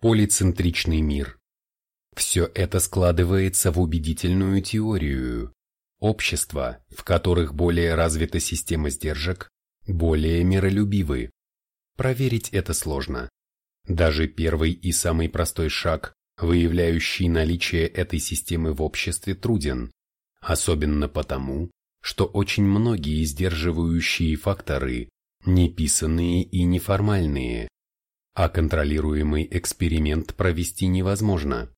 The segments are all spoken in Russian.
Полицентричный мир. Все это складывается в убедительную теорию. Общества, в которых более развита система сдержек, более миролюбивы. Проверить это сложно. Даже первый и самый простой шаг, выявляющий наличие этой системы в обществе, труден. Особенно потому, что очень многие сдерживающие факторы неписанные и неформальные, а контролируемый эксперимент провести невозможно.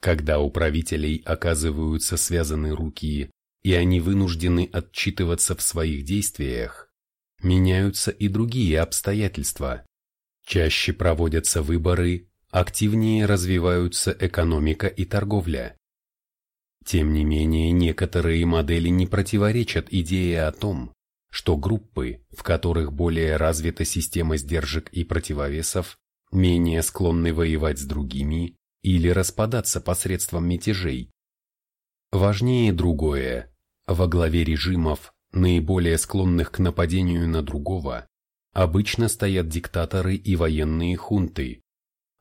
Когда у правителей оказываются связаны руки и они вынуждены отчитываться в своих действиях, меняются и другие обстоятельства. Чаще проводятся выборы, активнее развиваются экономика и торговля. Тем не менее, некоторые модели не противоречат идее о том, что группы, в которых более развита система сдержек и противовесов, менее склонны воевать с другими или распадаться посредством мятежей. Важнее другое. Во главе режимов, наиболее склонных к нападению на другого, обычно стоят диктаторы и военные хунты,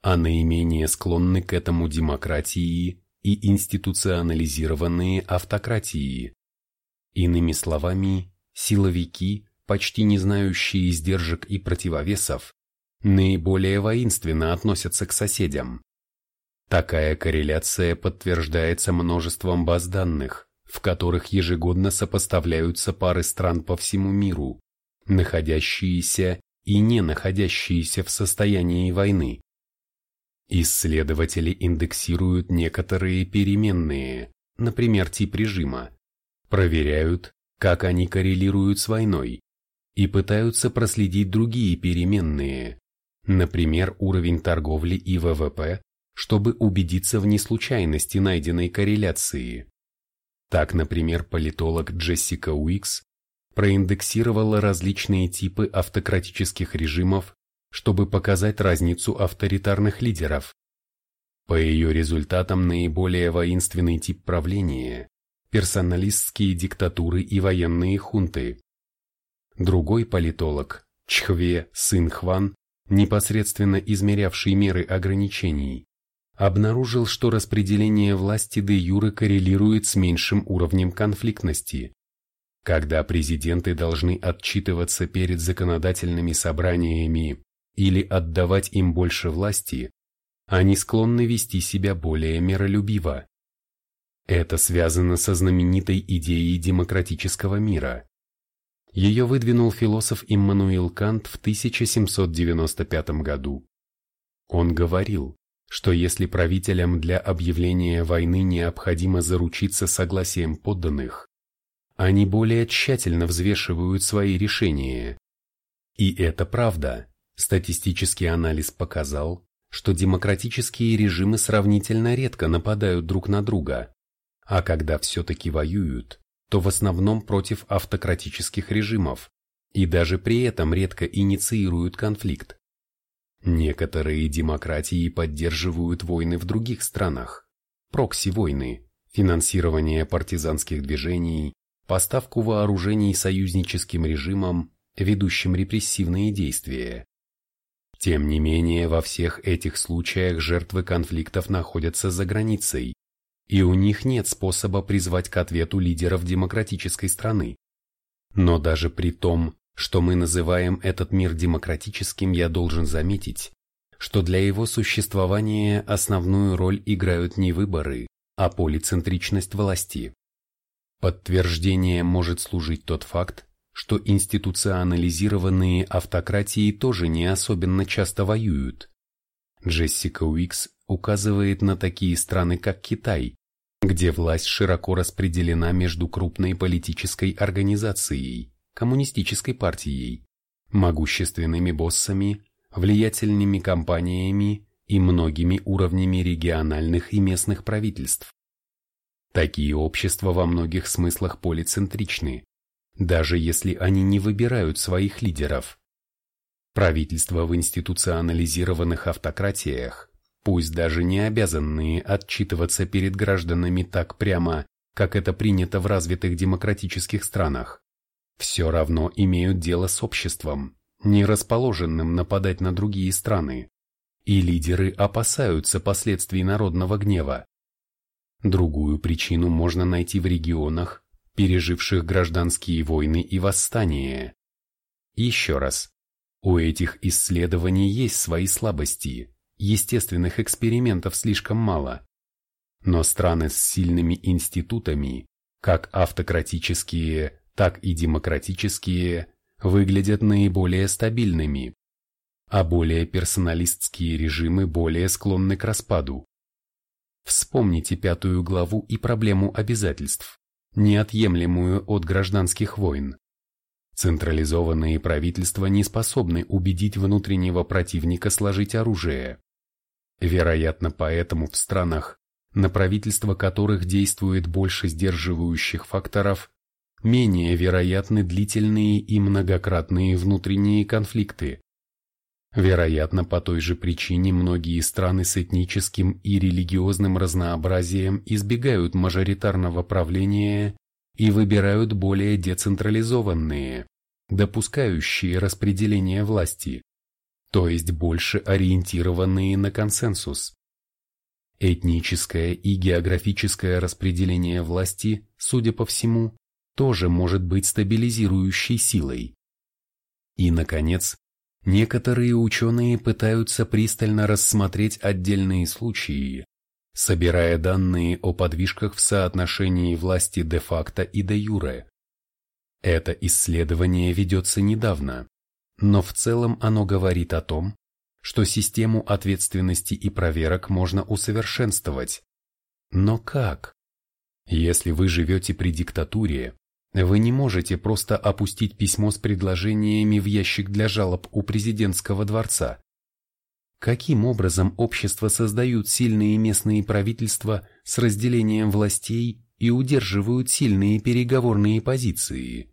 а наименее склонны к этому демократии и институционализированные автократии. Иными словами, силовики, почти не знающие издержек и противовесов, наиболее воинственно относятся к соседям. Такая корреляция подтверждается множеством баз данных, в которых ежегодно сопоставляются пары стран по всему миру, находящиеся и не находящиеся в состоянии войны. Исследователи индексируют некоторые переменные, например, тип режима, проверяют, как они коррелируют с войной, и пытаются проследить другие переменные, например, уровень торговли и ВВП, чтобы убедиться в неслучайности найденной корреляции. Так, например, политолог Джессика Уикс проиндексировала различные типы автократических режимов, чтобы показать разницу авторитарных лидеров. По ее результатам наиболее воинственный тип правления – персоналистские диктатуры и военные хунты. Другой политолог, Чхве Сын Хван, непосредственно измерявший меры ограничений, обнаружил, что распределение власти де юре коррелирует с меньшим уровнем конфликтности. Когда президенты должны отчитываться перед законодательными собраниями или отдавать им больше власти, они склонны вести себя более миролюбиво. Это связано со знаменитой идеей демократического мира. Ее выдвинул философ Иммануил Кант в 1795 году. Он говорил, что если правителям для объявления войны необходимо заручиться согласием подданных, они более тщательно взвешивают свои решения. И это правда. Статистический анализ показал, что демократические режимы сравнительно редко нападают друг на друга, а когда все-таки воюют, то в основном против автократических режимов, и даже при этом редко инициируют конфликт. Некоторые демократии поддерживают войны в других странах, прокси-войны, финансирование партизанских движений, поставку вооружений союзническим режимам, ведущим репрессивные действия. Тем не менее, во всех этих случаях жертвы конфликтов находятся за границей, и у них нет способа призвать к ответу лидеров демократической страны. Но даже при том, что мы называем этот мир демократическим, я должен заметить, что для его существования основную роль играют не выборы, а полицентричность власти. Подтверждением может служить тот факт, что институционализированные автократии тоже не особенно часто воюют. Джессика Уикс указывает на такие страны, как Китай, где власть широко распределена между крупной политической организацией, коммунистической партией, могущественными боссами, влиятельными компаниями и многими уровнями региональных и местных правительств. Такие общества во многих смыслах полицентричны, даже если они не выбирают своих лидеров. Правительства в институционализированных автократиях, пусть даже не обязанные отчитываться перед гражданами так прямо, как это принято в развитых демократических странах, все равно имеют дело с обществом, не расположенным нападать на другие страны, и лидеры опасаются последствий народного гнева. Другую причину можно найти в регионах, переживших гражданские войны и восстания. Еще раз, у этих исследований есть свои слабости, естественных экспериментов слишком мало. Но страны с сильными институтами, как автократические, так и демократические, выглядят наиболее стабильными, а более персоналистские режимы более склонны к распаду. Вспомните пятую главу и проблему обязательств, неотъемлемую от гражданских войн. Централизованные правительства не способны убедить внутреннего противника сложить оружие. Вероятно, поэтому в странах, на правительство которых действует больше сдерживающих факторов, менее вероятны длительные и многократные внутренние конфликты. Вероятно, по той же причине многие страны с этническим и религиозным разнообразием избегают мажоритарного правления и выбирают более децентрализованные, допускающие распределение власти, то есть больше ориентированные на консенсус. Этническое и географическое распределение власти, судя по всему, тоже может быть стабилизирующей силой. И, наконец, некоторые ученые пытаются пристально рассмотреть отдельные случаи, собирая данные о подвижках в соотношении власти де-факто и де-юре. Это исследование ведется недавно, но в целом оно говорит о том, что систему ответственности и проверок можно усовершенствовать. Но как? Если вы живете при диктатуре, вы не можете просто опустить письмо с предложениями в ящик для жалоб у президентского дворца. Каким образом общество создают сильные местные правительства с разделением властей и удерживают сильные переговорные позиции?